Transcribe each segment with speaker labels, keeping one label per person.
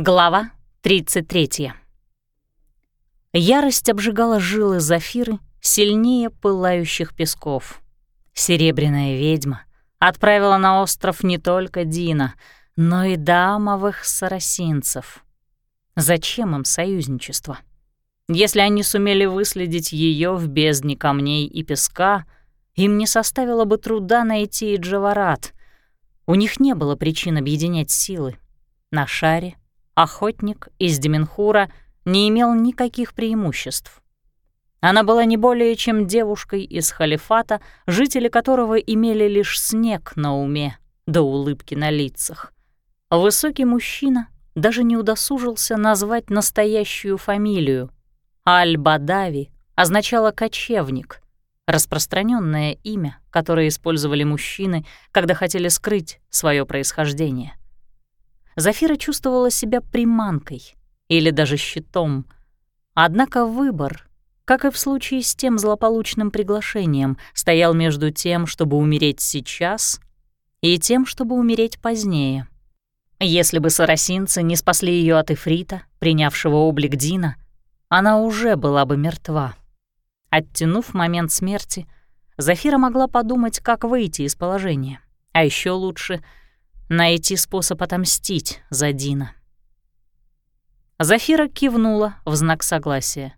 Speaker 1: Глава 33. Ярость обжигала жилы Зафиры сильнее пылающих песков. Серебряная ведьма отправила на остров не только Дина, но и дамовых сарасинцев. Зачем им союзничество? Если они сумели выследить ее в бездне камней и песка, им не составило бы труда найти и Джаварат. У них не было причин объединять силы. На шаре охотник из Деменхура не имел никаких преимуществ. Она была не более чем девушкой из халифата, жители которого имели лишь снег на уме да улыбки на лицах. Высокий мужчина даже не удосужился назвать настоящую фамилию. Аль-Бадави означало «кочевник», распространенное имя, которое использовали мужчины, когда хотели скрыть свое происхождение. Зафира чувствовала себя приманкой или даже щитом. Однако выбор, как и в случае с тем злополучным приглашением, стоял между тем, чтобы умереть сейчас, и тем, чтобы умереть позднее. Если бы сарасинцы не спасли ее от Эфрита, принявшего облик Дина, она уже была бы мертва. Оттянув момент смерти, Зафира могла подумать, как выйти из положения. А еще лучше — найти способ отомстить за Дина. Зафира кивнула в знак согласия.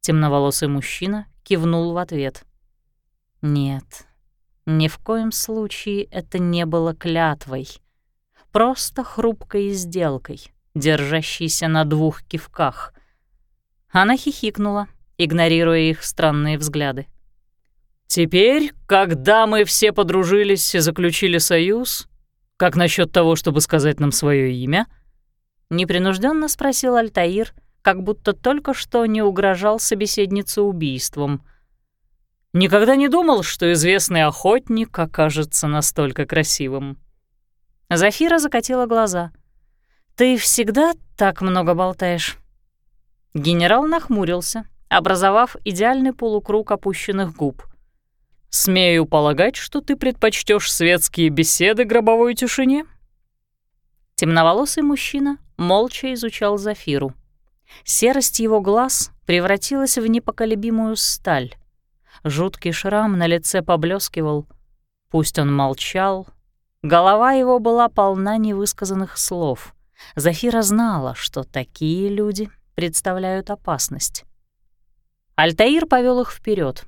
Speaker 1: Темноволосый мужчина кивнул в ответ. Нет, ни в коем случае это не было клятвой. Просто хрупкой сделкой, держащейся на двух кивках. Она хихикнула, игнорируя их странные взгляды. «Теперь, когда мы все подружились и заключили союз, «Как насчет того, чтобы сказать нам свое имя?» Непринужденно спросил Альтаир, как будто только что не угрожал собеседнице убийством. «Никогда не думал, что известный охотник окажется настолько красивым». Зафира закатила глаза. «Ты всегда так много болтаешь?» Генерал нахмурился, образовав идеальный полукруг опущенных губ. Смею полагать, что ты предпочтешь светские беседы гробовой тишине?» Темноволосый мужчина молча изучал Зафиру. Серость его глаз превратилась в непоколебимую сталь. Жуткий шрам на лице поблескивал. Пусть он молчал, голова его была полна невысказанных слов. Зафира знала, что такие люди представляют опасность. Альтаир повел их вперед.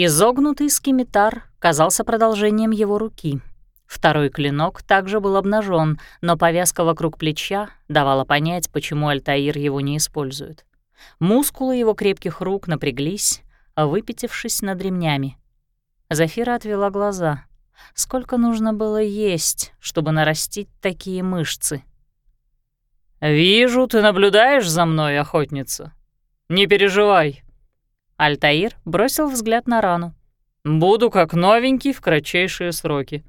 Speaker 1: Изогнутый скимитар казался продолжением его руки. Второй клинок также был обнажен, но повязка вокруг плеча давала понять, почему Альтаир его не использует. Мускулы его крепких рук напряглись, выпятившись над ремнями. Зафира отвела глаза. Сколько нужно было есть, чтобы нарастить такие мышцы? «Вижу, ты наблюдаешь за мной, охотница. Не переживай, Альтаир бросил взгляд на рану. «Буду как новенький в кратчайшие сроки».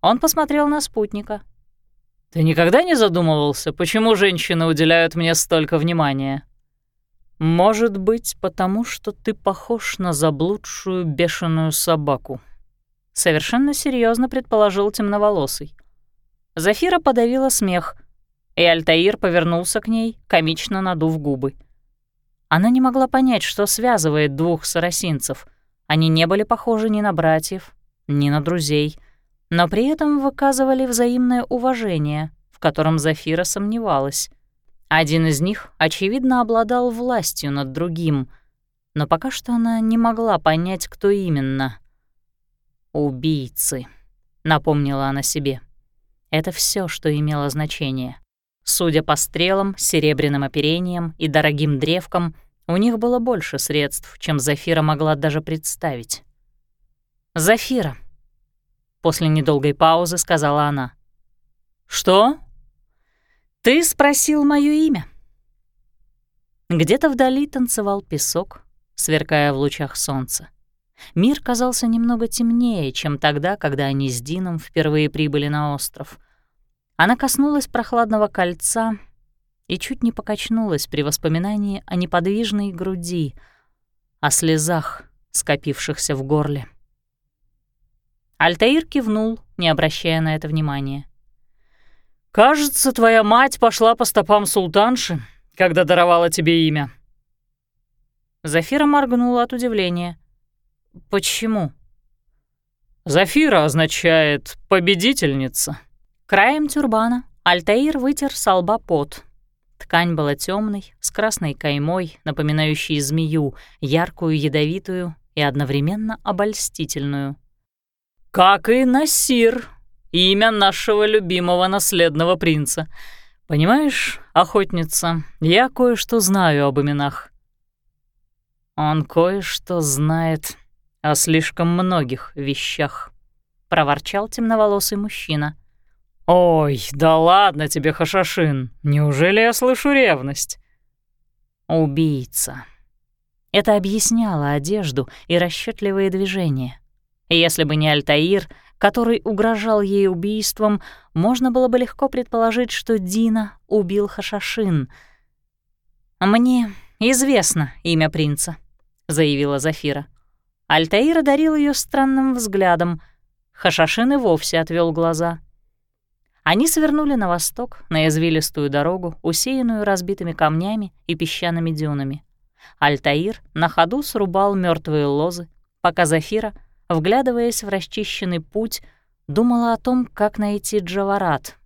Speaker 1: Он посмотрел на спутника. «Ты никогда не задумывался, почему женщины уделяют мне столько внимания?» «Может быть, потому что ты похож на заблудшую бешеную собаку», — совершенно серьезно предположил темноволосый. Зафира подавила смех, и Альтаир повернулся к ней, комично надув губы. Она не могла понять, что связывает двух сарасинцев. Они не были похожи ни на братьев, ни на друзей, но при этом выказывали взаимное уважение, в котором Зафира сомневалась. Один из них, очевидно, обладал властью над другим, но пока что она не могла понять, кто именно. «Убийцы», — напомнила она себе. Это все, что имело значение. Судя по стрелам, серебряным оперениям и дорогим древкам, у них было больше средств, чем Зафира могла даже представить. «Зафира», — после недолгой паузы сказала она. «Что?» «Ты спросил моё имя». Где-то вдали танцевал песок, сверкая в лучах солнца. Мир казался немного темнее, чем тогда, когда они с Дином впервые прибыли на остров. Она коснулась прохладного кольца и чуть не покачнулась при воспоминании о неподвижной груди, о слезах, скопившихся в горле. Альтаир кивнул, не обращая на это внимания. «Кажется, твоя мать пошла по стопам султанши, когда даровала тебе имя». Зафира моргнула от удивления. «Почему?» «Зафира означает «победительница». Краем тюрбана Альтаир вытер с лба пот. Ткань была темной, с красной каймой, напоминающей змею, яркую, ядовитую и одновременно обольстительную. «Как и Насир, имя нашего любимого наследного принца. Понимаешь, охотница, я кое-что знаю об именах». «Он кое-что знает о слишком многих вещах», — проворчал темноволосый мужчина. «Ой, да ладно тебе, Хашашин, неужели я слышу ревность?» «Убийца». Это объясняло одежду и расчетливые движения. Если бы не Альтаир, который угрожал ей убийством, можно было бы легко предположить, что Дина убил Хашашин. «Мне известно имя принца», — заявила Зафира. Альтаир одарил ее странным взглядом. Хашашин и вовсе отвел глаза — они свернули на восток, на извилистую дорогу, усеянную разбитыми камнями и песчаными дюнами. Альтаир на ходу срубал мертвые лозы, пока Зафира, вглядываясь в расчищенный путь, думала о том, как найти Джаварат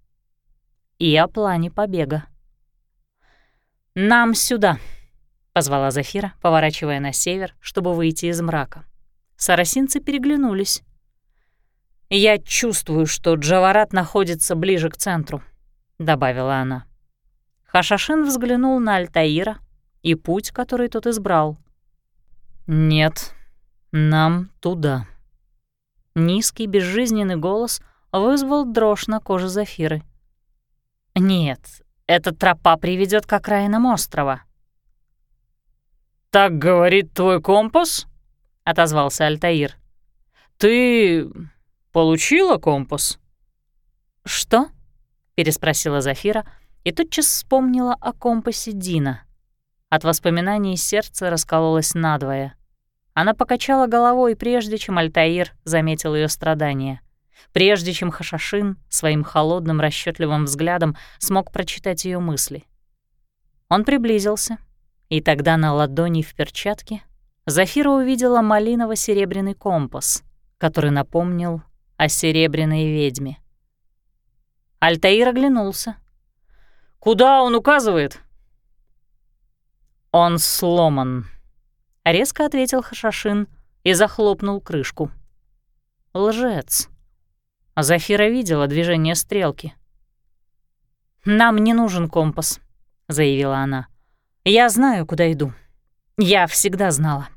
Speaker 1: и о плане побега. «Нам сюда!» — позвала Зафира, поворачивая на север, чтобы выйти из мрака. Сарасинцы переглянулись. «Я чувствую, что Джаварат находится ближе к центру», — добавила она. Хашашин взглянул на Альтаира и путь, который тот избрал. «Нет, нам туда». Низкий, безжизненный голос вызвал дрожь на коже Зафиры. «Нет, эта тропа приведет к окраинам острова». «Так говорит твой компас?» — отозвался Альтаир. «Ты Получила компас?» «Что?» — переспросила Зафира и тотчас вспомнила о компасе Дина. От воспоминаний сердце раскололось надвое. Она покачала головой, прежде чем Альтаир заметил ее страдания. Прежде чем Хашашин своим холодным расчетливым взглядом смог прочитать ее мысли. Он приблизился, и тогда на ладони в перчатке Зафира увидела малиново-серебряный компас, который напомнил о серебряной ведьме. Альтаир оглянулся. «Куда он указывает?» «Он сломан», — резко ответил Хашашин и захлопнул крышку. «Лжец». Зафира видела движение стрелки. «Нам не нужен компас», — заявила она. «Я знаю, куда иду. Я всегда знала».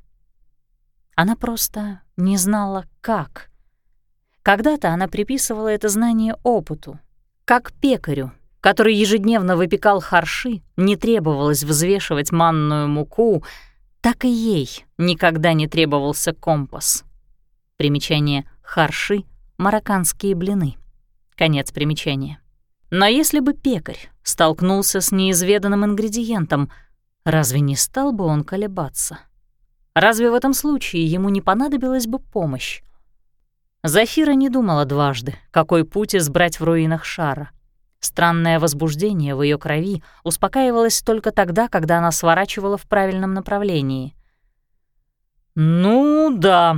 Speaker 1: Она просто не знала, как. Когда-то она приписывала это знание опыту. Как пекарю, который ежедневно выпекал харши, не требовалось взвешивать манную муку, так и ей никогда не требовался компас. Примечание «харши» — марокканские блины. Конец примечания. Но если бы пекарь столкнулся с неизведанным ингредиентом, разве не стал бы он колебаться? Разве в этом случае ему не понадобилась бы помощь? Зафира не думала дважды, какой путь избрать в руинах шара. Странное возбуждение в ее крови успокаивалось только тогда, когда она сворачивала в правильном направлении. «Ну да,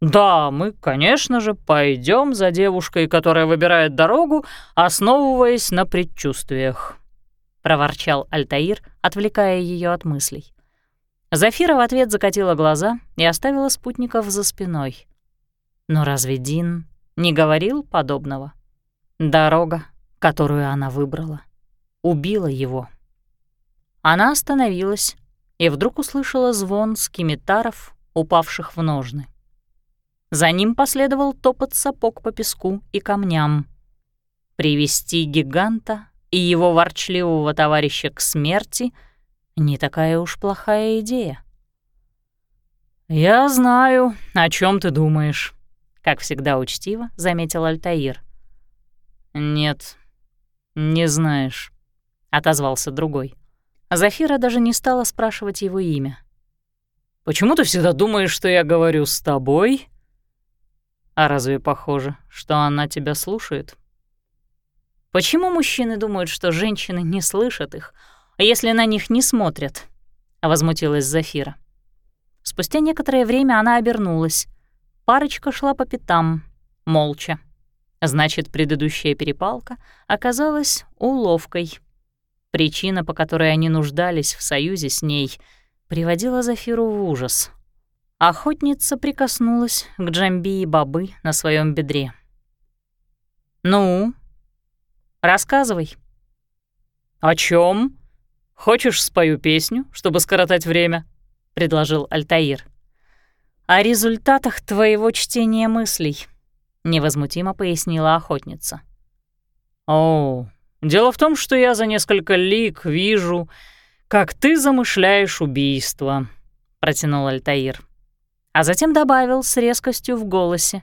Speaker 1: да, мы, конечно же, пойдем за девушкой, которая выбирает дорогу, основываясь на предчувствиях», — проворчал Альтаир, отвлекая ее от мыслей. Зафира в ответ закатила глаза и оставила спутников за спиной. Но разве Дин не говорил подобного? Дорога, которую она выбрала, убила его. Она остановилась и вдруг услышала звон скимитаров, упавших в ножны. За ним последовал топот сапог по песку и камням. Привести гиганта и его ворчливого товарища к смерти — не такая уж плохая идея. «Я знаю, о чем ты думаешь», как всегда учтиво заметил Альтаир. «Нет, не знаешь», — отозвался другой. Зафира даже не стала спрашивать его имя. «Почему ты всегда думаешь, что я говорю с тобой?» «А разве похоже, что она тебя слушает?» Почему мужчины думают, что женщины не слышат их, а если на них не смотрят? Возмутилась Зафира. Спустя некоторое время она обернулась. Парочка шла по пятам, молча. Значит, предыдущая перепалка оказалась уловкой. Причина, по которой они нуждались в союзе с ней, приводила Зафиру в ужас. Охотница прикоснулась к Джамби и Бабы на своем бедре. «Ну, рассказывай».
Speaker 2: «О чем? Хочешь, спою песню, чтобы скоротать время?» — предложил Альтаир.
Speaker 1: «О результатах твоего чтения мыслей», невозмутимо пояснила охотница.
Speaker 2: О, дело в том, что я за несколько лик вижу, как ты замышляешь убийство, протянул Альтаир.
Speaker 1: А затем добавил с резкостью в голосе.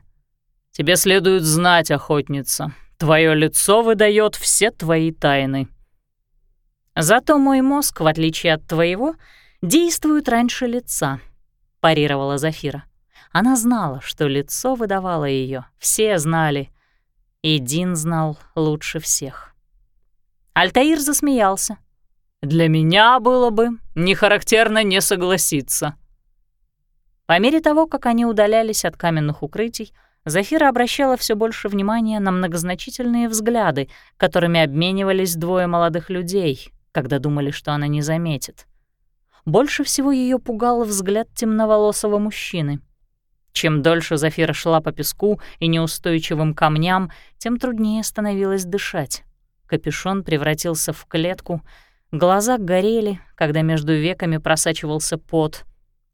Speaker 2: Тебе следует знать, охотница, твое лицо выдает все твои тайны.
Speaker 1: Зато мой мозг, в отличие от твоего, действует раньше лица, парировала Зафира. Она знала, что лицо выдавало ее, все знали. И Дин знал лучше всех. Альтаир засмеялся.
Speaker 2: «Для меня было бы нехарактерно не согласиться».
Speaker 1: По мере того, как они удалялись от каменных укрытий, Зафира обращала все больше внимания на многозначительные взгляды, которыми обменивались двое молодых людей, когда думали, что она не заметит. Больше всего ее пугал взгляд темноволосого мужчины — чем дольше Зафира шла по песку и неустойчивым камням, тем труднее становилось дышать. Капюшон превратился в клетку, глаза горели, когда между веками просачивался пот.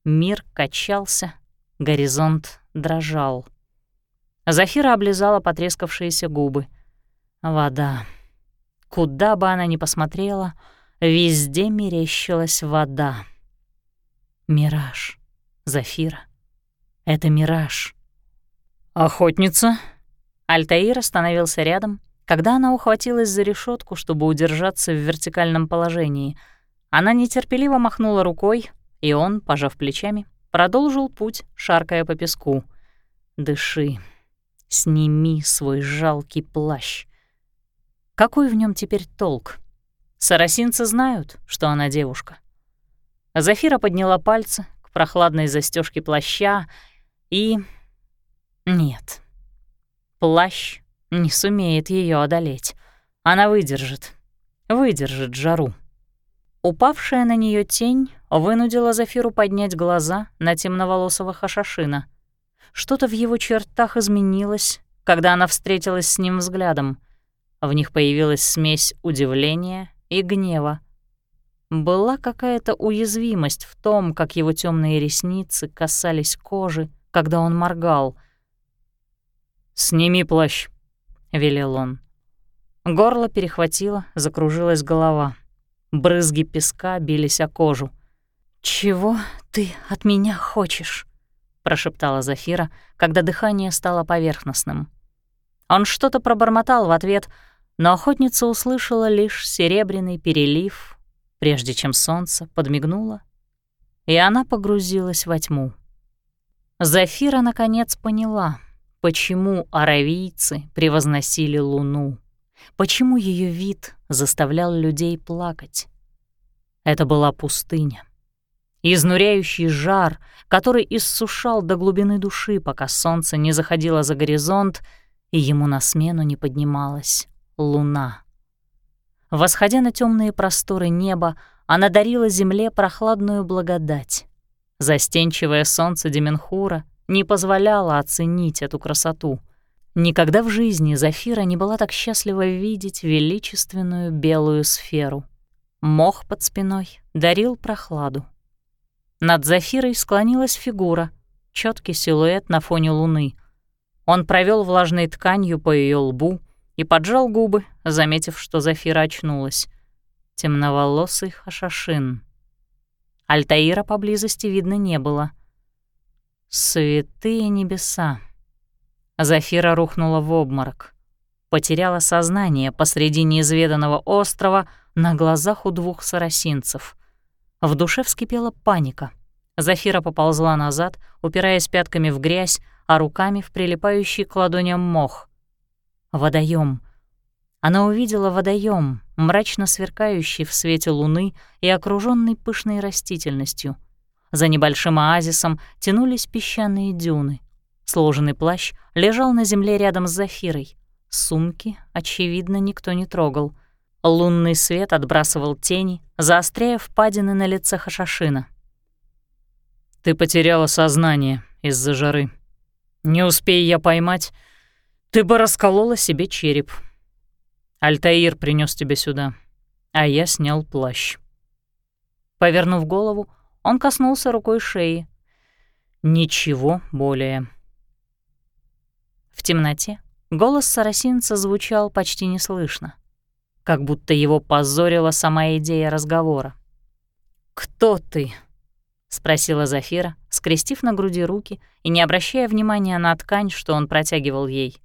Speaker 1: Мир качался, горизонт дрожал. Зафира облизала потрескавшиеся губы. Вода. Куда бы она ни посмотрела, везде мерещилась вода. Мираж. Зафира. Это мираж.
Speaker 2: «Охотница?»
Speaker 1: Альтаир остановился рядом, когда она ухватилась за решетку, чтобы удержаться в вертикальном положении. Она нетерпеливо махнула рукой, и он, пожав плечами, продолжил путь, шаркая по песку. «Дыши, сними свой жалкий плащ. Какой в нем теперь толк? Сарасинцы знают, что она девушка». Зафира подняла пальцы к прохладной застежке плаща и... Нет. Плащ не сумеет ее одолеть. Она выдержит. Выдержит жару. Упавшая на нее тень вынудила Зафиру поднять глаза на темноволосого Хашашина. Что-то в его чертах изменилось, когда она встретилась с ним взглядом. В них появилась смесь удивления и гнева. Была какая-то уязвимость в том, как его темные ресницы касались кожи, когда он моргал.
Speaker 2: «Сними плащ», — велел он.
Speaker 1: Горло перехватило, закружилась голова. Брызги песка бились о кожу. «Чего ты от меня хочешь?» — прошептала Зафира, когда дыхание стало поверхностным. Он что-то пробормотал в ответ, но охотница услышала лишь серебряный перелив, прежде чем солнце подмигнуло, и она погрузилась во тьму. Зафира наконец поняла, почему аравийцы превозносили Луну, почему ее вид заставлял людей плакать. Это была пустыня. Изнуряющий жар, который иссушал до глубины души, пока солнце не заходило за горизонт, и ему на смену не поднималась луна. Восходя на темные просторы неба, она дарила земле прохладную благодать. Застенчивое солнце Деменхура не позволяло оценить эту красоту. Никогда в жизни Зафира не была так счастлива видеть величественную белую сферу. Мох под спиной дарил прохладу. Над Зафирой склонилась фигура, четкий силуэт на фоне луны. Он провел влажной тканью по ее лбу и поджал губы, заметив, что Зафира очнулась. Темноволосый хашашин. Альтаира поблизости видно не было. Святые небеса. Зафира рухнула в обморок. Потеряла сознание посреди неизведанного острова на глазах у двух сарасинцев. В душе вскипела паника. Зафира поползла назад, упираясь пятками в грязь, а руками в прилипающий к ладоням мох. Водоем. Она увидела водоем, мрачно сверкающий в свете луны и окруженный пышной растительностью. За небольшим оазисом тянулись песчаные дюны. Сложенный плащ лежал на земле рядом с Зафирой. Сумки, очевидно, никто не трогал. Лунный свет отбрасывал тени, заостряя впадины на лице Хашашина.
Speaker 2: «Ты потеряла сознание из-за жары. Не успей я поймать, ты бы расколола себе череп. Альтаир принес тебя сюда, а я снял плащ».
Speaker 1: Повернув голову, он коснулся рукой шеи.
Speaker 2: «Ничего более».
Speaker 1: В темноте голос сарасинца звучал почти неслышно, как будто его позорила сама идея разговора.
Speaker 2: «Кто ты?»
Speaker 1: — спросила Зафира, скрестив на груди руки и не обращая внимания на ткань, что он протягивал ей.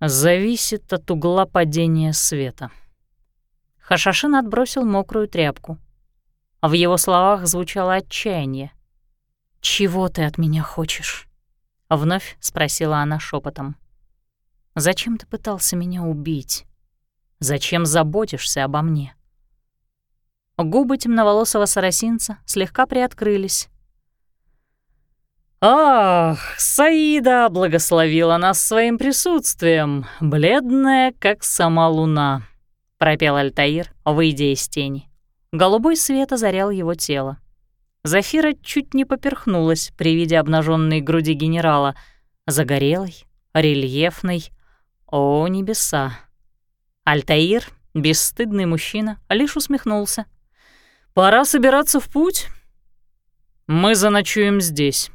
Speaker 2: «Зависит от угла падения света».
Speaker 1: Хашашин отбросил мокрую тряпку. В его словах звучало отчаяние. «Чего ты от меня хочешь?» — вновь спросила она шепотом. «Зачем ты пытался меня убить? Зачем заботишься обо мне?» Губы темноволосого сарасинца слегка приоткрылись.
Speaker 2: «Ах, Саида благословила нас своим присутствием, бледная, как сама луна», — пропел Альтаир, выйдя из тени.
Speaker 1: Голубой свет озарял его тело. Зафира чуть не поперхнулась при виде обнаженной груди генерала, загорелой, рельефной. О, небеса! Альтаир, бесстыдный мужчина, лишь усмехнулся.
Speaker 2: «Пора собираться в путь. Мы заночуем здесь.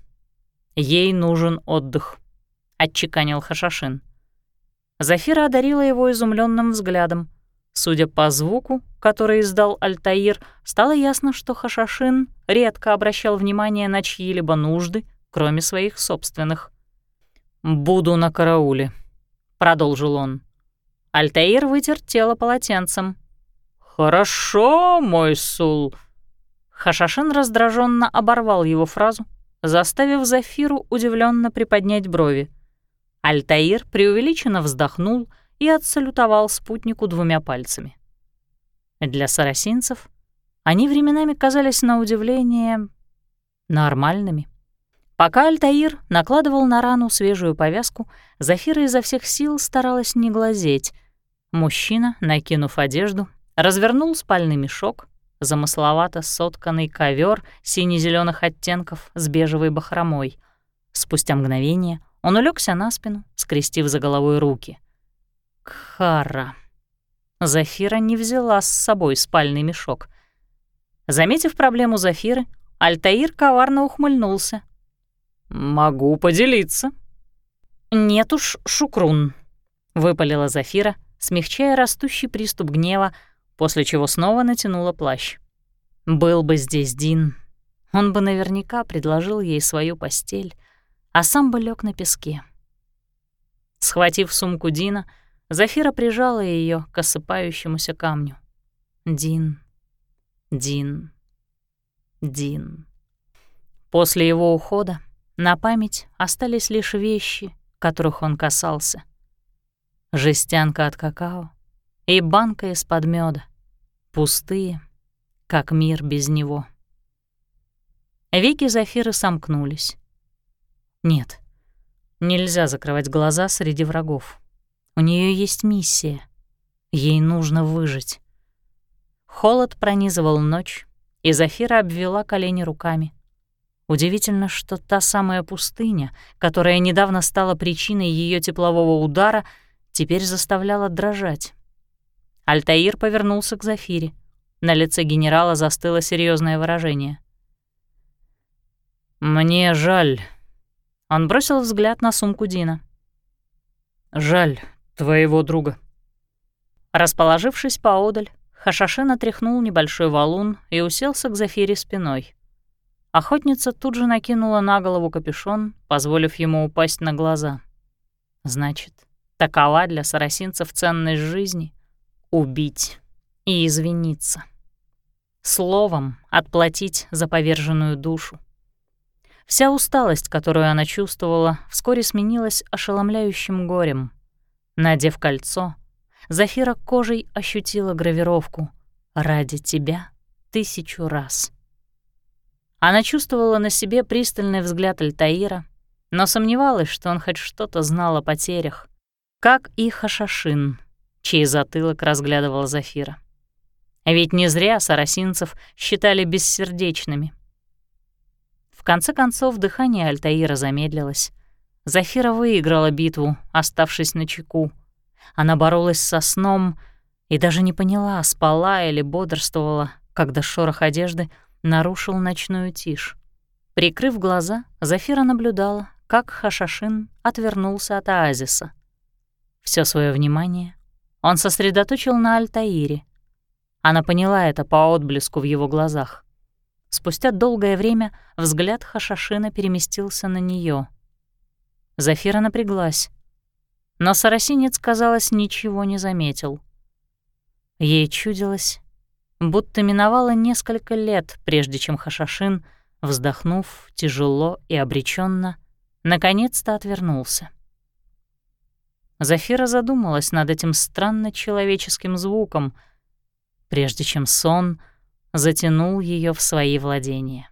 Speaker 2: Ей нужен отдых», — отчеканил Хашашин.
Speaker 1: Зафира одарила его изумленным взглядом. Судя по звуку, который издал Альтаир, стало ясно, что Хашашин редко обращал внимание на чьи-либо нужды, кроме своих собственных.
Speaker 2: «Буду на карауле», — продолжил он.
Speaker 1: Альтаир вытер тело полотенцем.
Speaker 2: «Хорошо, мой сул».
Speaker 1: Хашашин раздраженно оборвал его фразу, заставив Зафиру удивленно приподнять брови. Альтаир преувеличенно вздохнул — и отсалютовал спутнику двумя пальцами. Для сарасинцев они временами казались на удивление нормальными. Пока Альтаир накладывал на рану свежую повязку, Зафира изо всех сил старалась не глазеть. Мужчина, накинув одежду, развернул спальный мешок, замысловато сотканный ковер сине зеленых оттенков с бежевой бахромой. Спустя мгновение он улегся на спину, скрестив за головой руки — Кхара. Зафира не взяла с собой спальный мешок. Заметив проблему Зафиры, Альтаир коварно ухмыльнулся.
Speaker 2: «Могу поделиться».
Speaker 1: «Нет уж, Шукрун», — выпалила Зафира, смягчая растущий приступ гнева, после чего снова натянула плащ. «Был бы здесь Дин, он бы наверняка предложил ей свою постель, а сам бы лег на песке». Схватив сумку Дина, — Зафира прижала ее к осыпающемуся камню. Дин, Дин, Дин. После его ухода на память остались лишь вещи, которых он касался. Жестянка от какао и банка из-под меда, пустые, как мир без него. Веки Зафиры сомкнулись. Нет, нельзя закрывать глаза среди врагов. У нее есть миссия. Ей нужно выжить. Холод пронизывал ночь, и Зафира обвела колени руками. Удивительно, что та самая пустыня, которая недавно стала причиной ее теплового удара, теперь заставляла дрожать. Альтаир повернулся к Зафире. На лице генерала застыло серьезное выражение.
Speaker 2: «Мне жаль».
Speaker 1: Он бросил взгляд на сумку Дина.
Speaker 2: «Жаль, твоего друга».
Speaker 1: Расположившись поодаль, Хашашин отряхнул небольшой валун и уселся к Зафире спиной. Охотница тут же накинула на голову капюшон, позволив ему упасть на глаза. Значит, такова для сарасинцев ценность жизни — убить и извиниться. Словом отплатить за поверженную душу. Вся усталость, которую она чувствовала, вскоре сменилась ошеломляющим горем — Надев кольцо, Зафира кожей ощутила гравировку «Ради тебя тысячу раз». Она чувствовала на себе пристальный взгляд Альтаира, но сомневалась, что он хоть что-то знал о потерях, как и Хашашин, чей затылок разглядывал Зафира. Ведь не зря сарасинцев считали бессердечными. В конце концов, дыхание Альтаира замедлилось. Зафира выиграла битву, оставшись на чеку. Она боролась со сном и даже не поняла, спала или бодрствовала, когда шорох одежды нарушил ночную тишь. Прикрыв глаза, Зафира наблюдала, как Хашашин отвернулся от оазиса. Все свое внимание он сосредоточил на Альтаире. Она поняла это по отблеску в его глазах. Спустя долгое время взгляд Хашашина переместился на нее. Зафира напряглась. Но сарасинец, казалось, ничего не заметил. Ей чудилось, будто миновало несколько лет, прежде чем Хашашин, вздохнув тяжело и обреченно, наконец-то отвернулся. Зафира задумалась над этим странно человеческим звуком, прежде чем сон — затянул ее в свои владения.